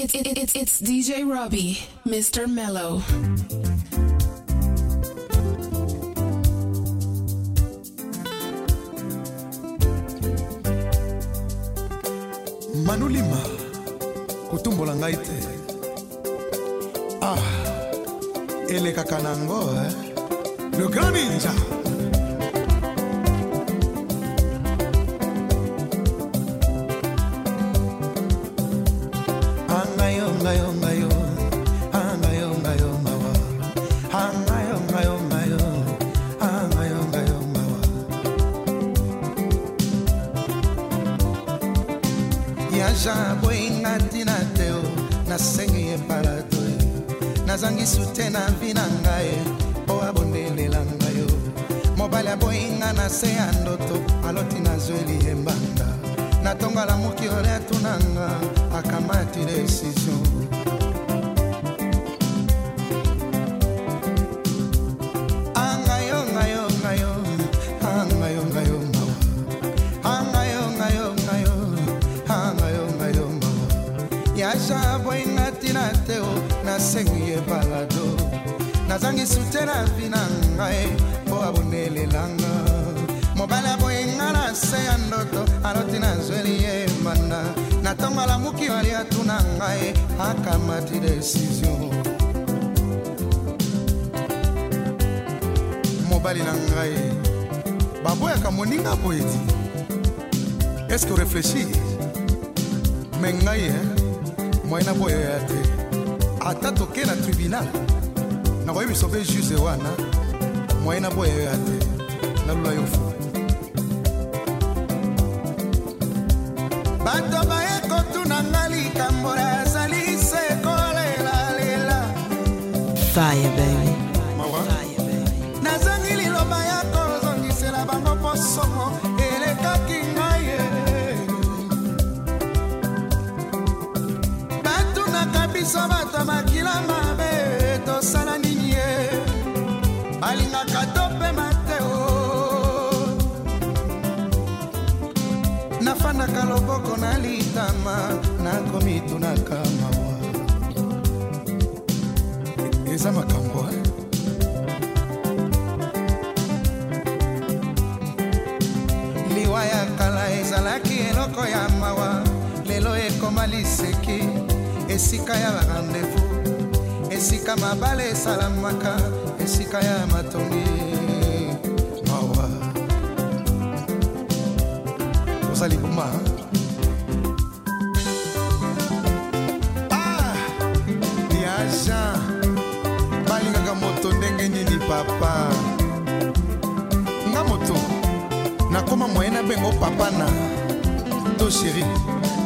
It's, it, it, it's DJ Robbie, Mr. Mellow. manulima kotumbola ngai te ah elekaka nango eh? le grand ninja azangi sute na mvi na ngai mpo abondelela ngai o mobali aboyinga na se ya ndoto aloti nazweli ye mbanda natongala moki ole atunanga akamati desizio azangi sute na vi na ngai mpo abonelelanga mobali aboyenga na se ya ndoto aloti nazweli ye mbanda natongo alamuki wali atuna ngai akamati desizio mobali na ngai baboyaka moninga boyeti eske orefleshi me ngai e moyena boyoya te ata toke na tribunal nakoyebisa mpe juse wana mwaye na boya yoya te nalula yo fo bato baye kotuna nga likambo azali sekolela fire baby moko na litama nakomitunaka mawa eza makambo eh? liwa ya kala ezalaki eloko ya mawa lelo ekoma liseki esika ya barandevu esika mabale esalamaka esika ya matongi mawa ozali boma eh? bajean balingaka moto ndenge nini papa nga moto nakóma moye nabengo papa na to sheri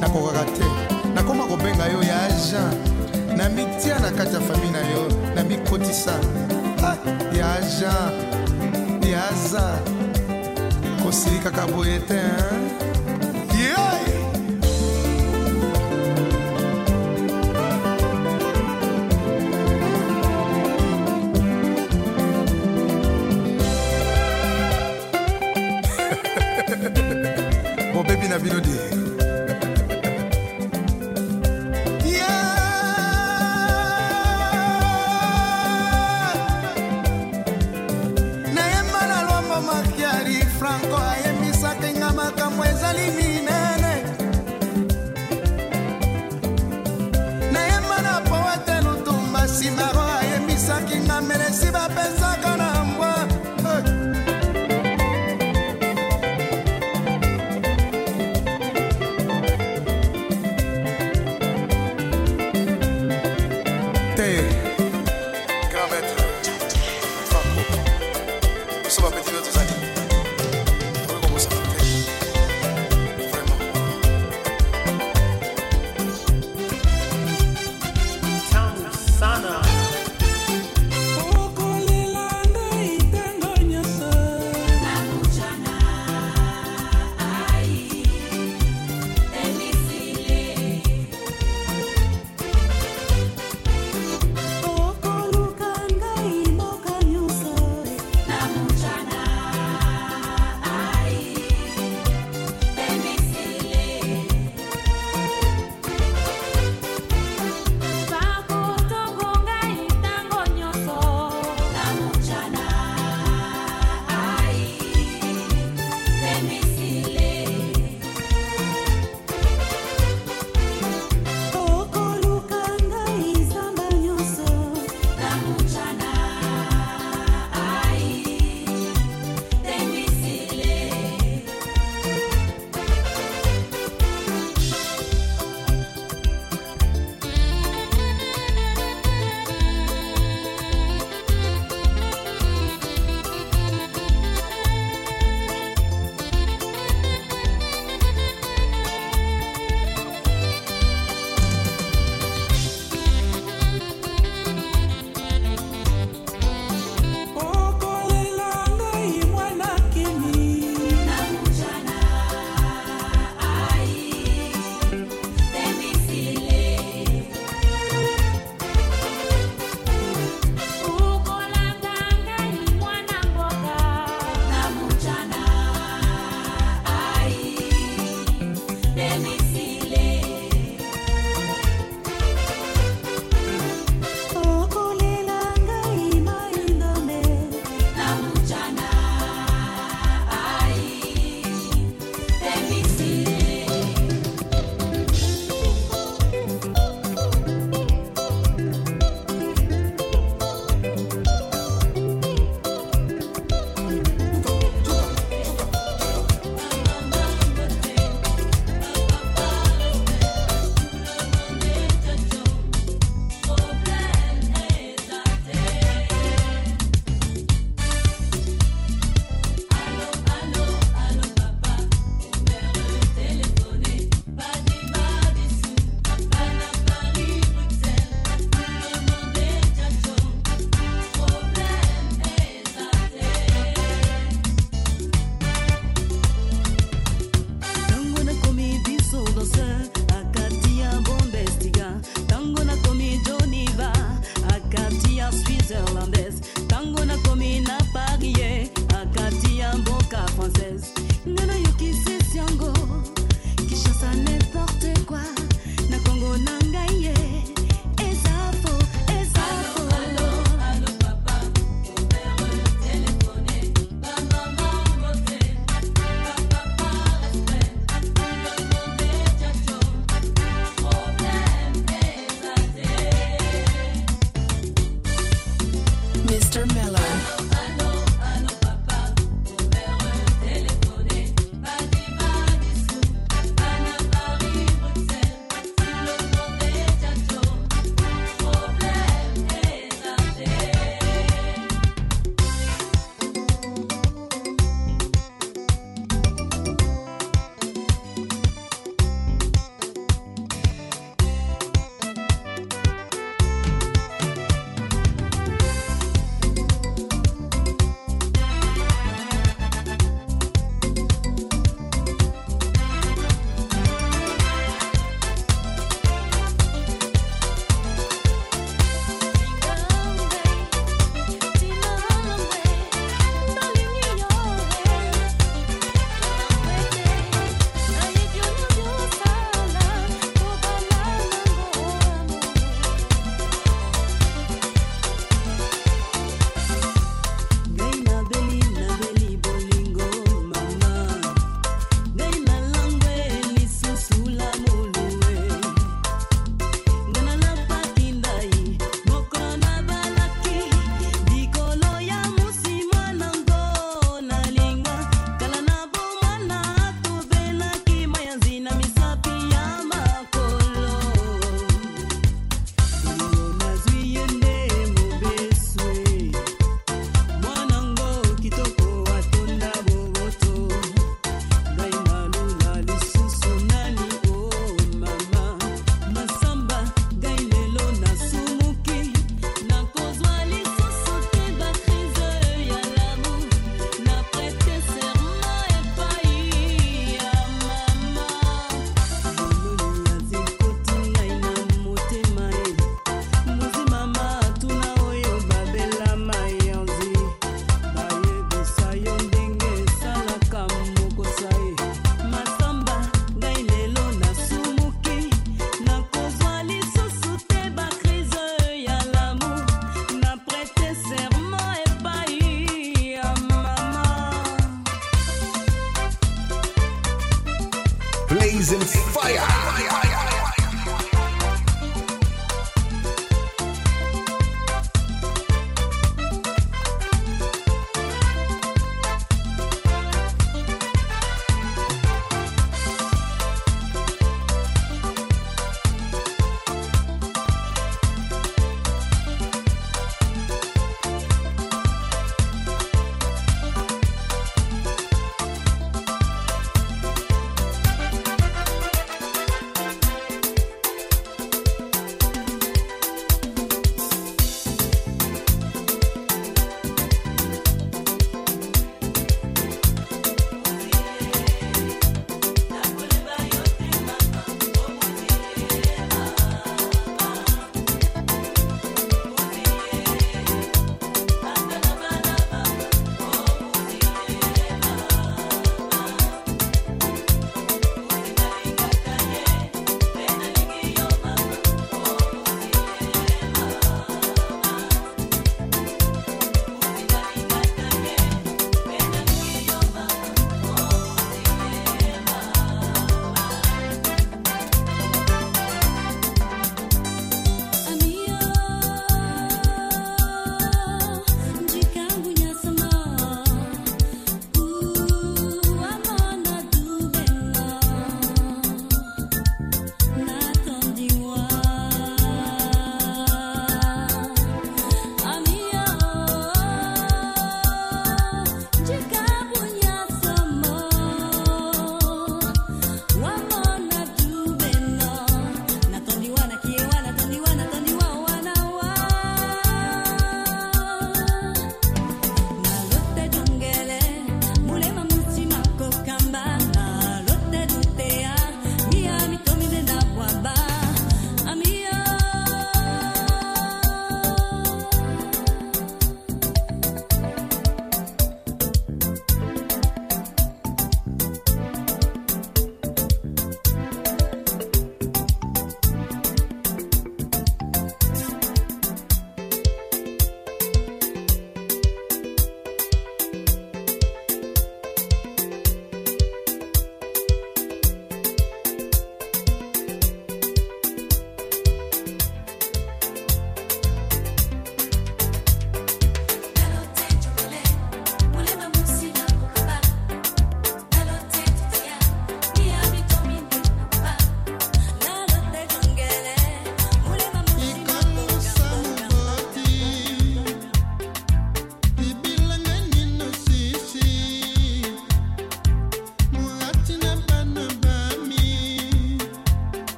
nakokaka te nakóma kobenga yo ya agent na mitia na kati ya fami na yo na mikotisa ah, ya agent ya aza kosilikaka boye te hein?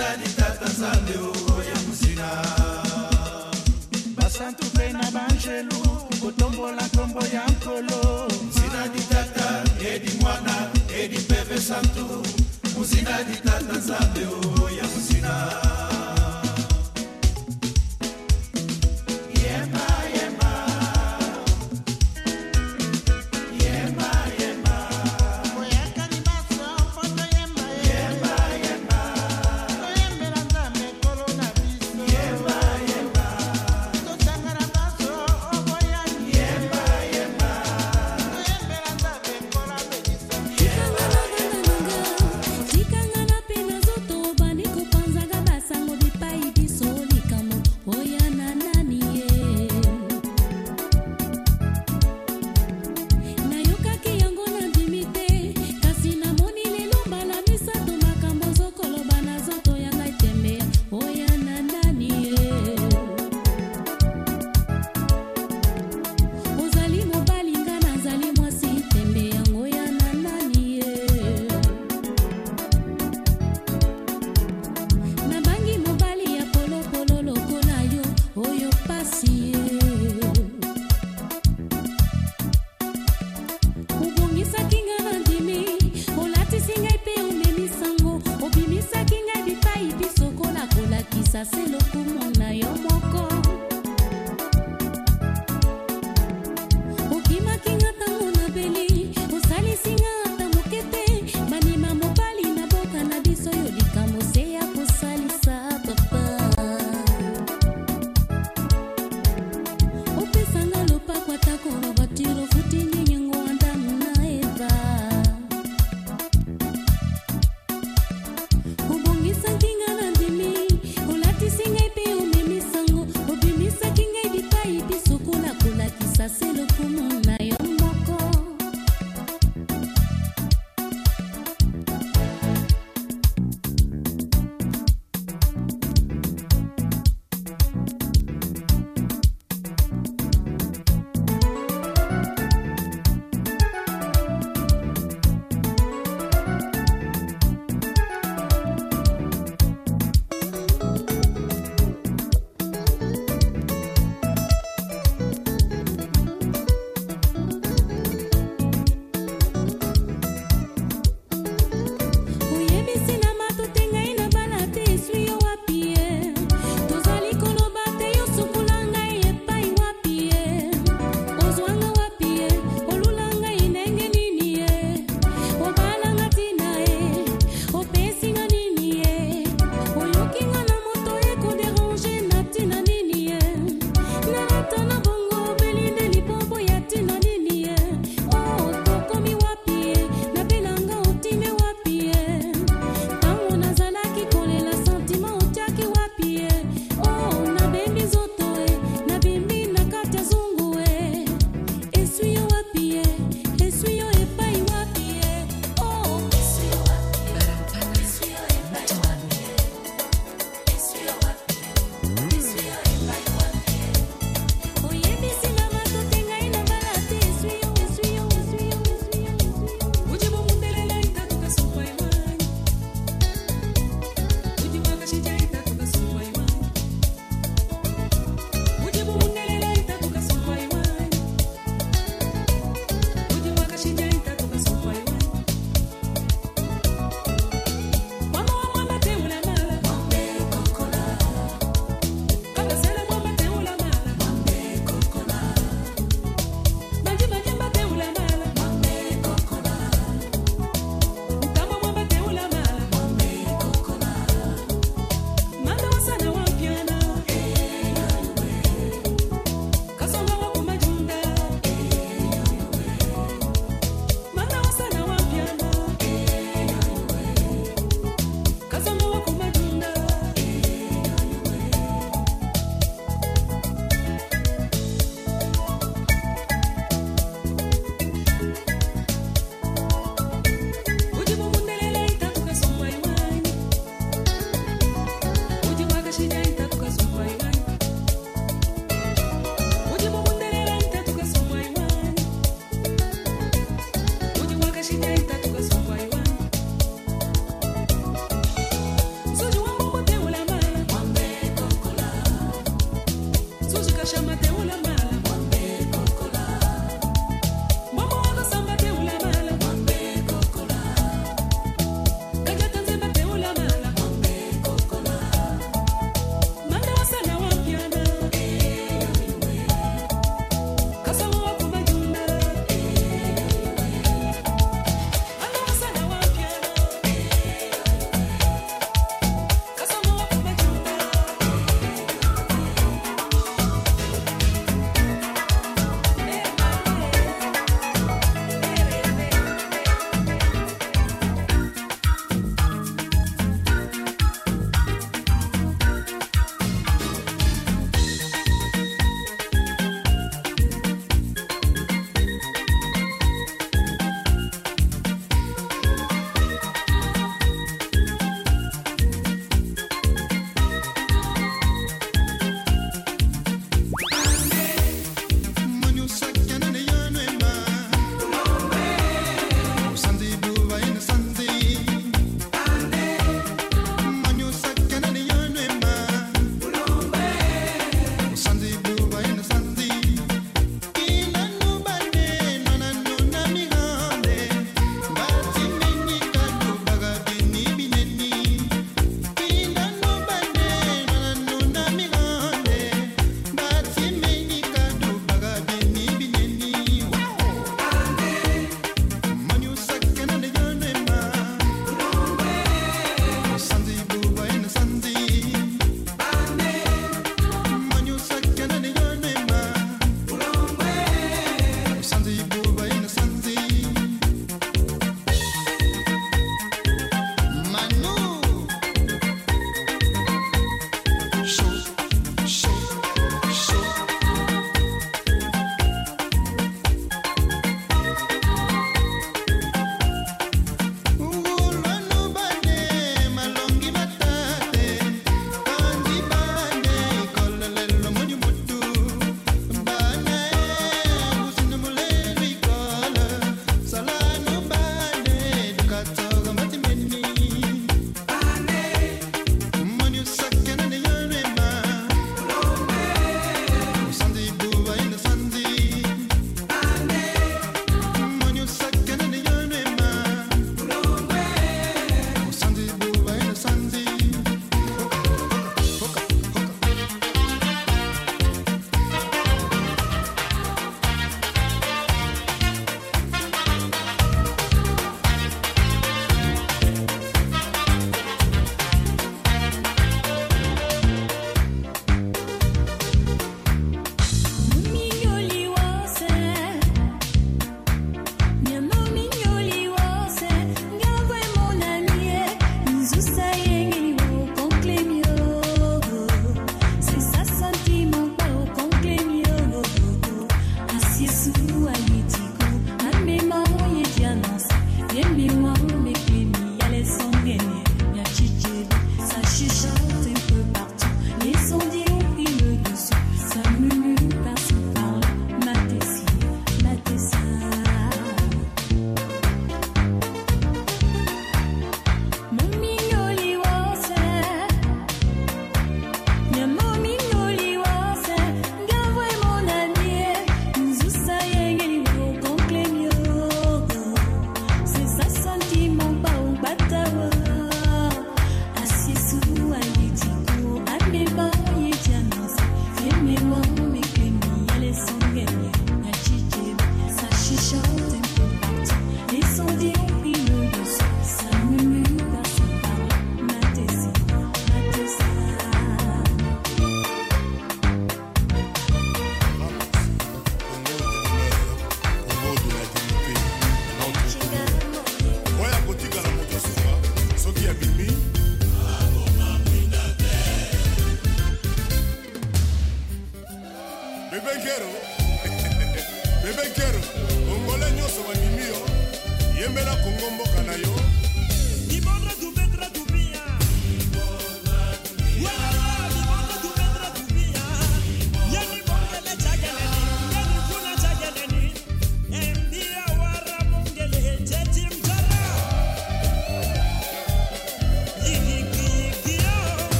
nani tata nzambe oya oh, oh, mosina basantu mpe na banjelu kotombola nkombo ya nkolo mosina ditata edi eh, mwana edi eh, pepe santu mosina ditata nzambe oya oh, mosina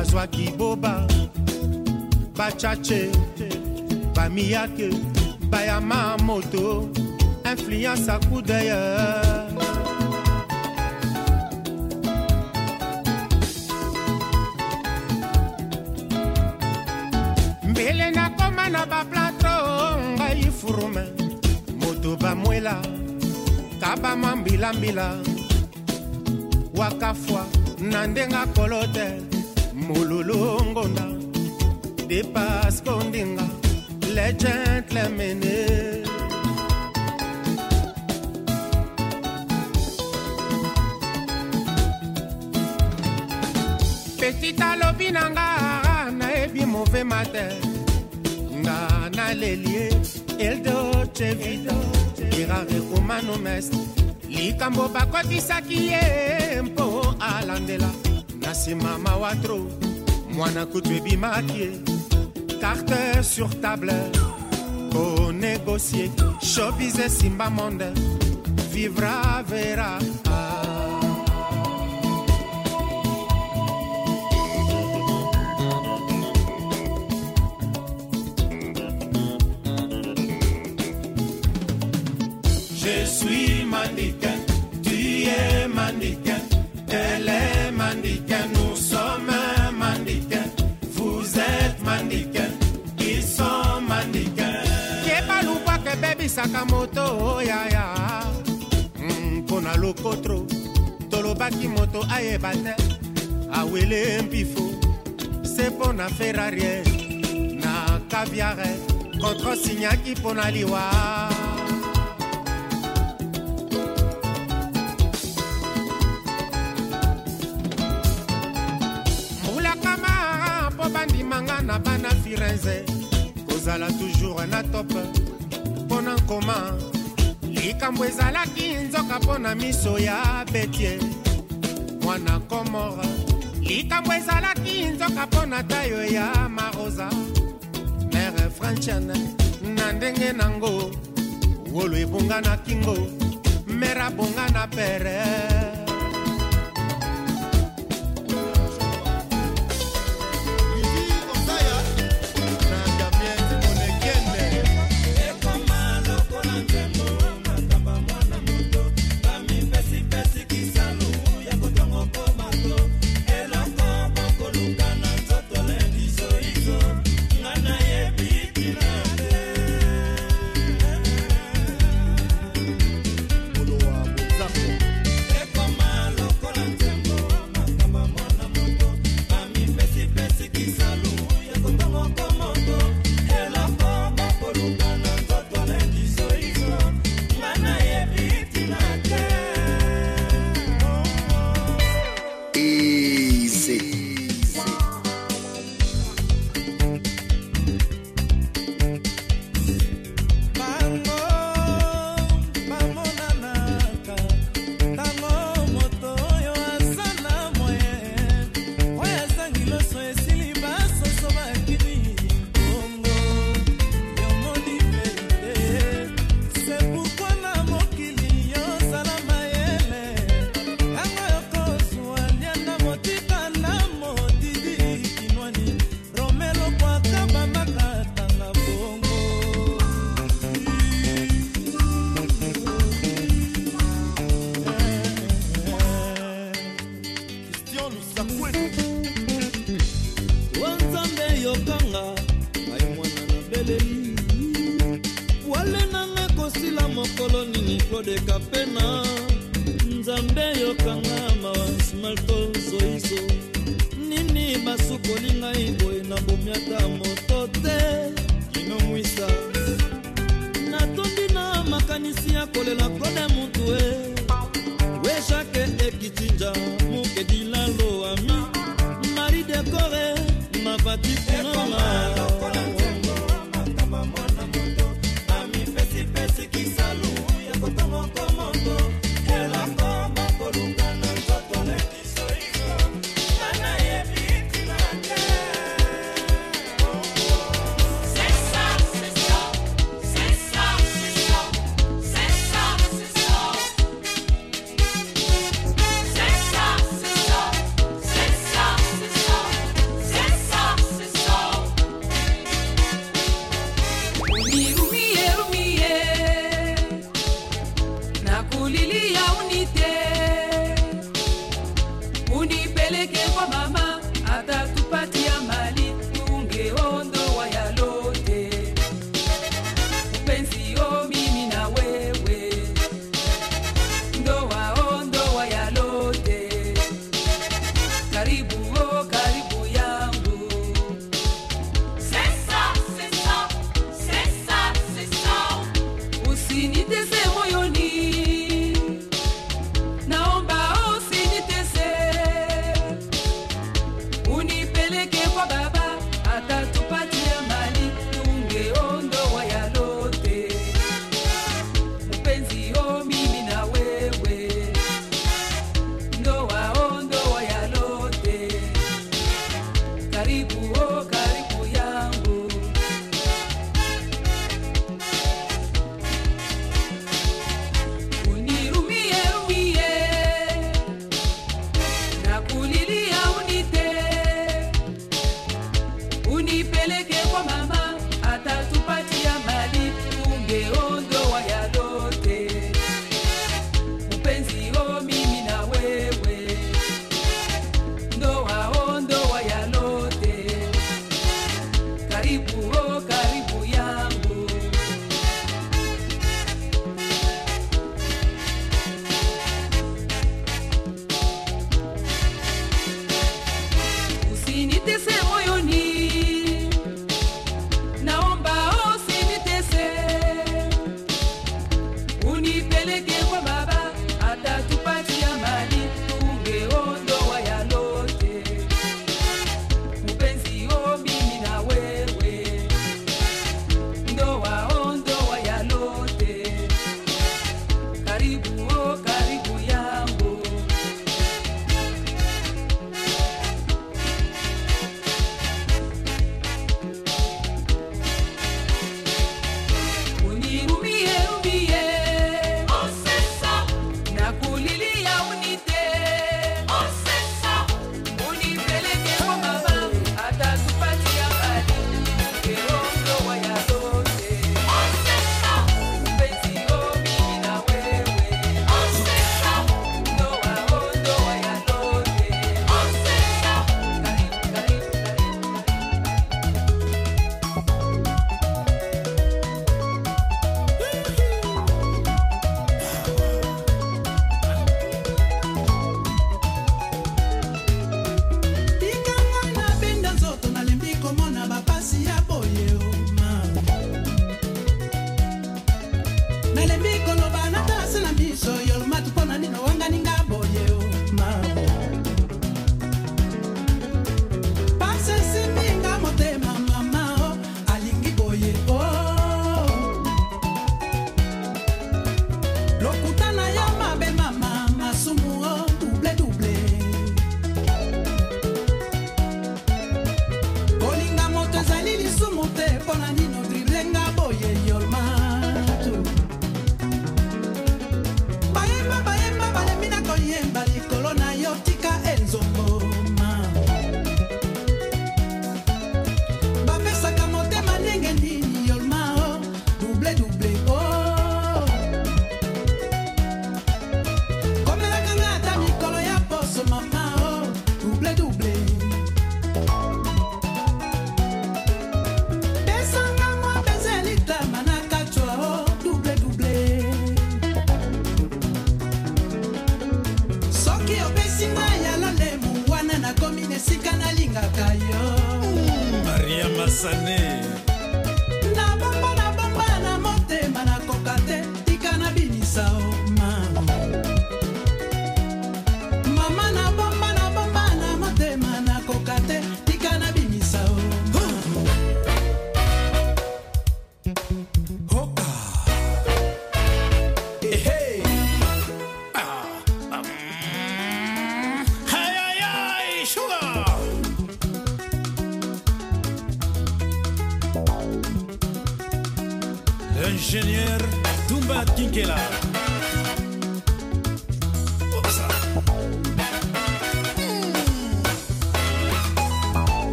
azwaki boba bachache bamiyake bayama moto influence akudeye mbele nakoma na baplato ngai furume moto bamwela kabama mbilambila wakafwa na ndenga kolo te mololo ngonda depas kondinga le gentlemene petit alobi na nga nayebi move mater nga naleli ye eldoce vida irare romano mest likambo bakotisaki ye mpo alandela nsima mawa tro mwana kutu ebimaki ye carte sur table konegosie shobis esimba monde vivra vera ebebisaka moto oyaya oh, mpona mm, lokotro tolobaki moto ayeba te awele mpifo se mpo na ferarie na kaviare contre signaki mpo na liwa mbulakama mpo bandimanga na bana firenze kozala toujours na tope mpo na nkoma likambo ezalaki nzoka mpo na miso ya betie mwana komora likambo ezalaki nzoka mpo na tayo ya marosa mere franciane na ndenge nango wolo ebonga na kingo mere abonga na pere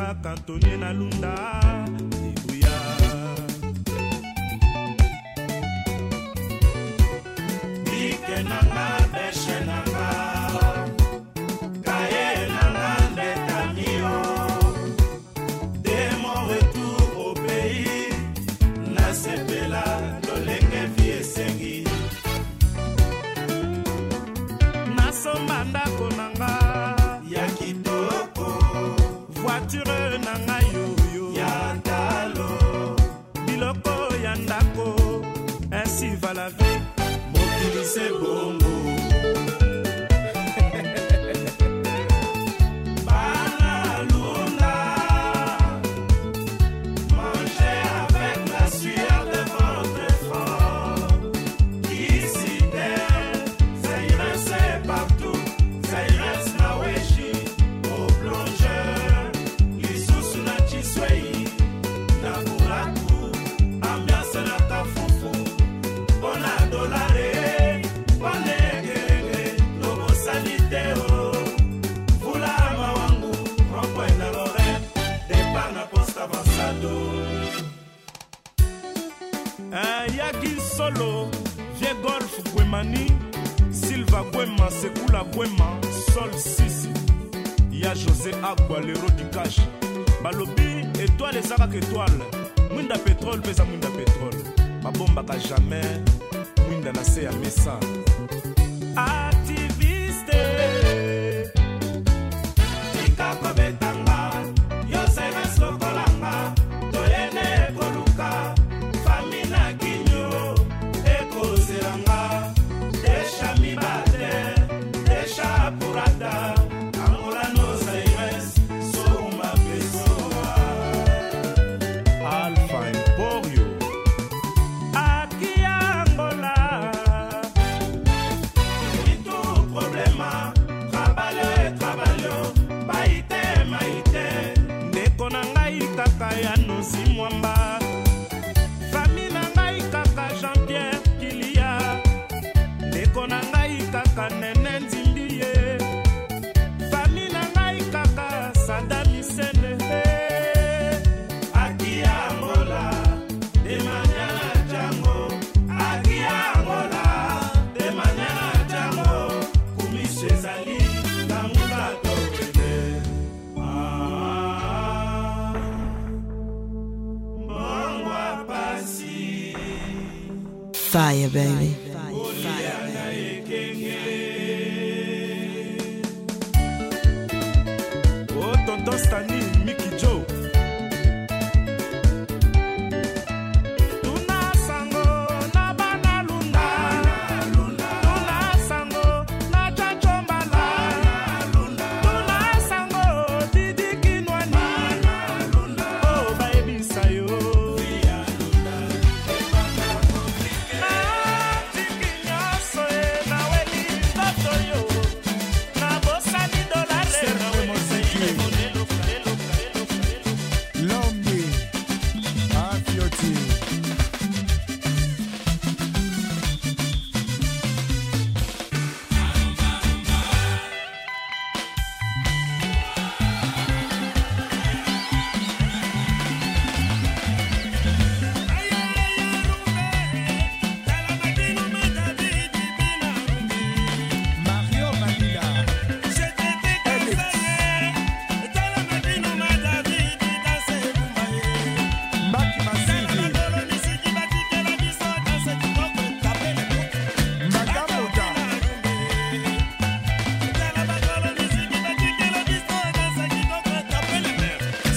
kaka tonie na lunda sol sisi ya josé agua lero dikash balobi etwale eza kaka etwale mwinda petrole mpe eza mwinda petrole babombaka jamai mwinda na se ya mesa ah, fire, baby.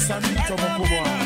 Sanito Mokuboa.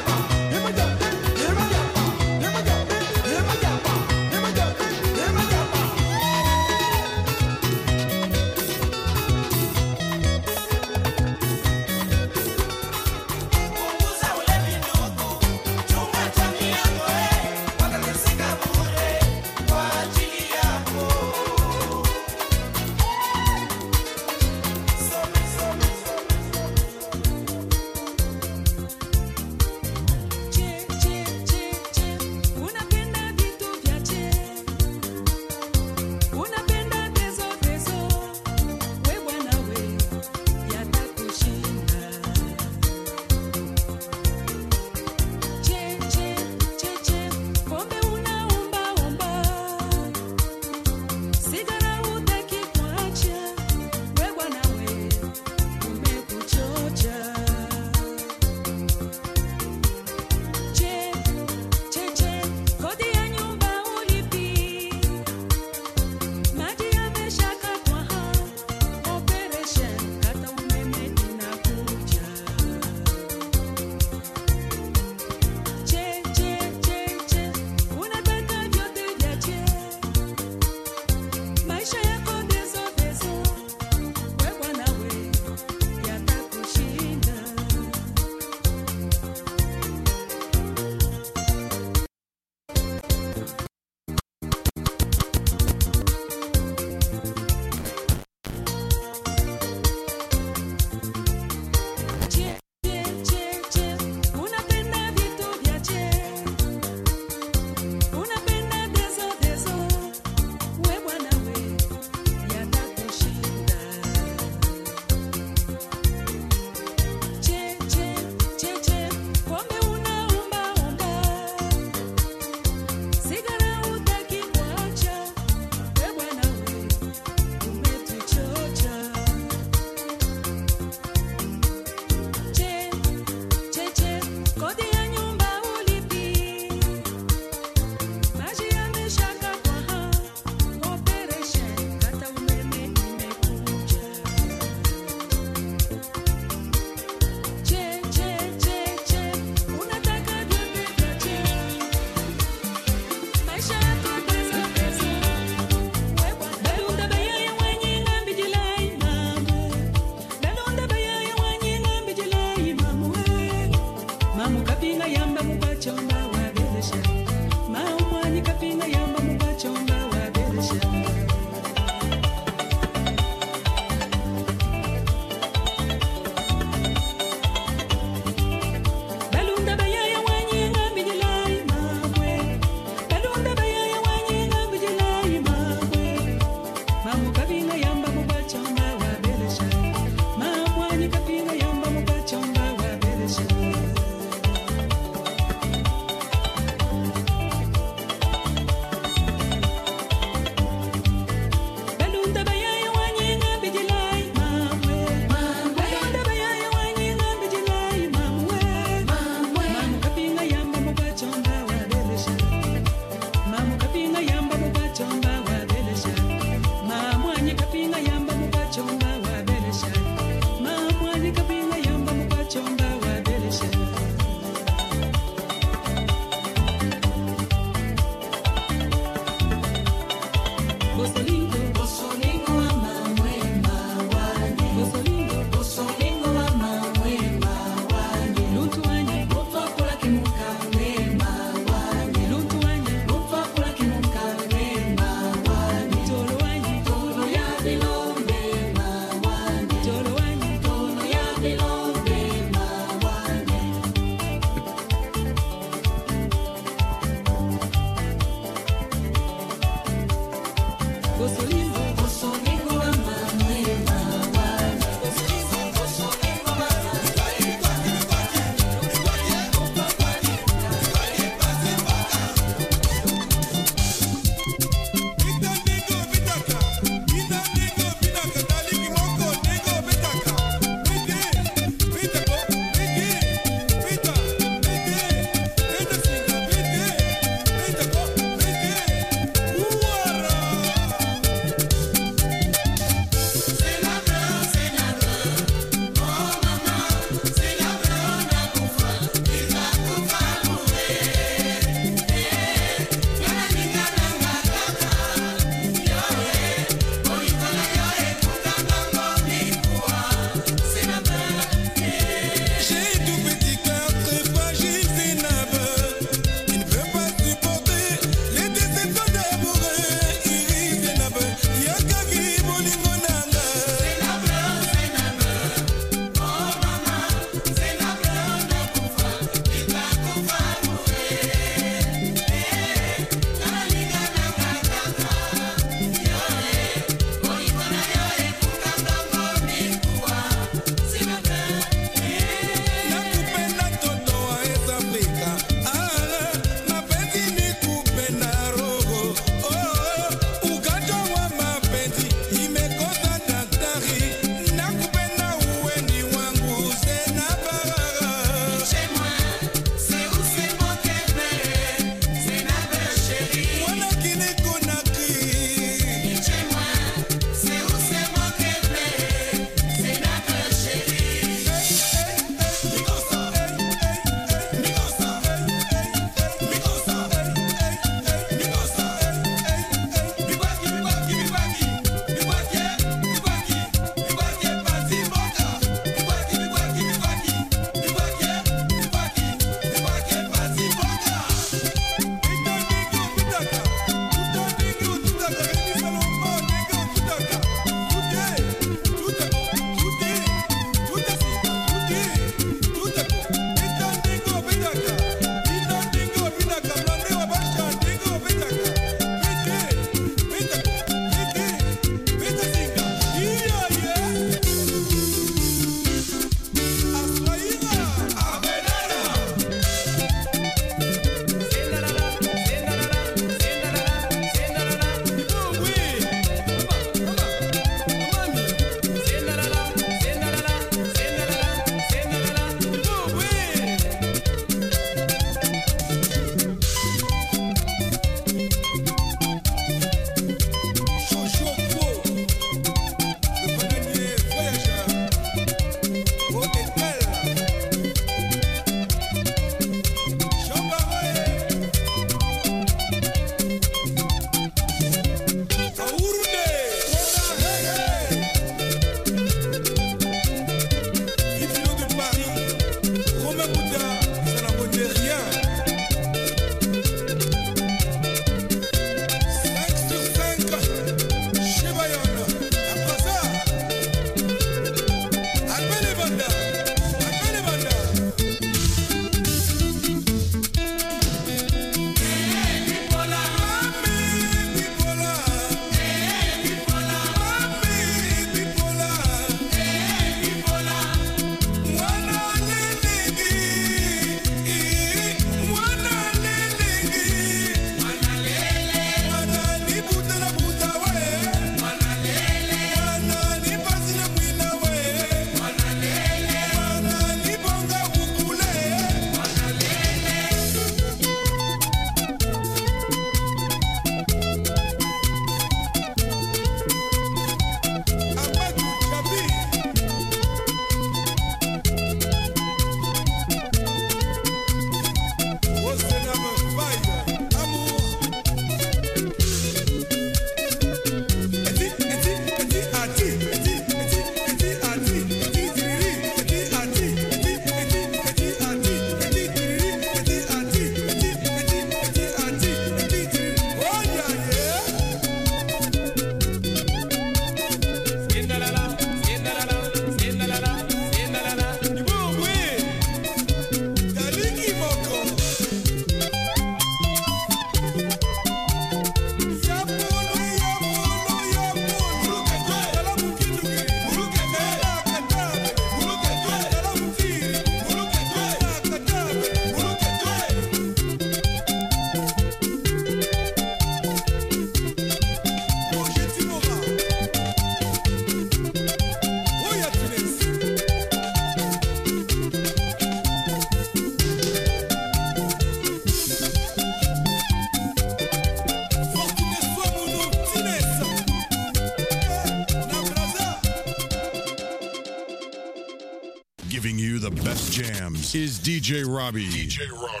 DJ Robbie. DJ Robbie.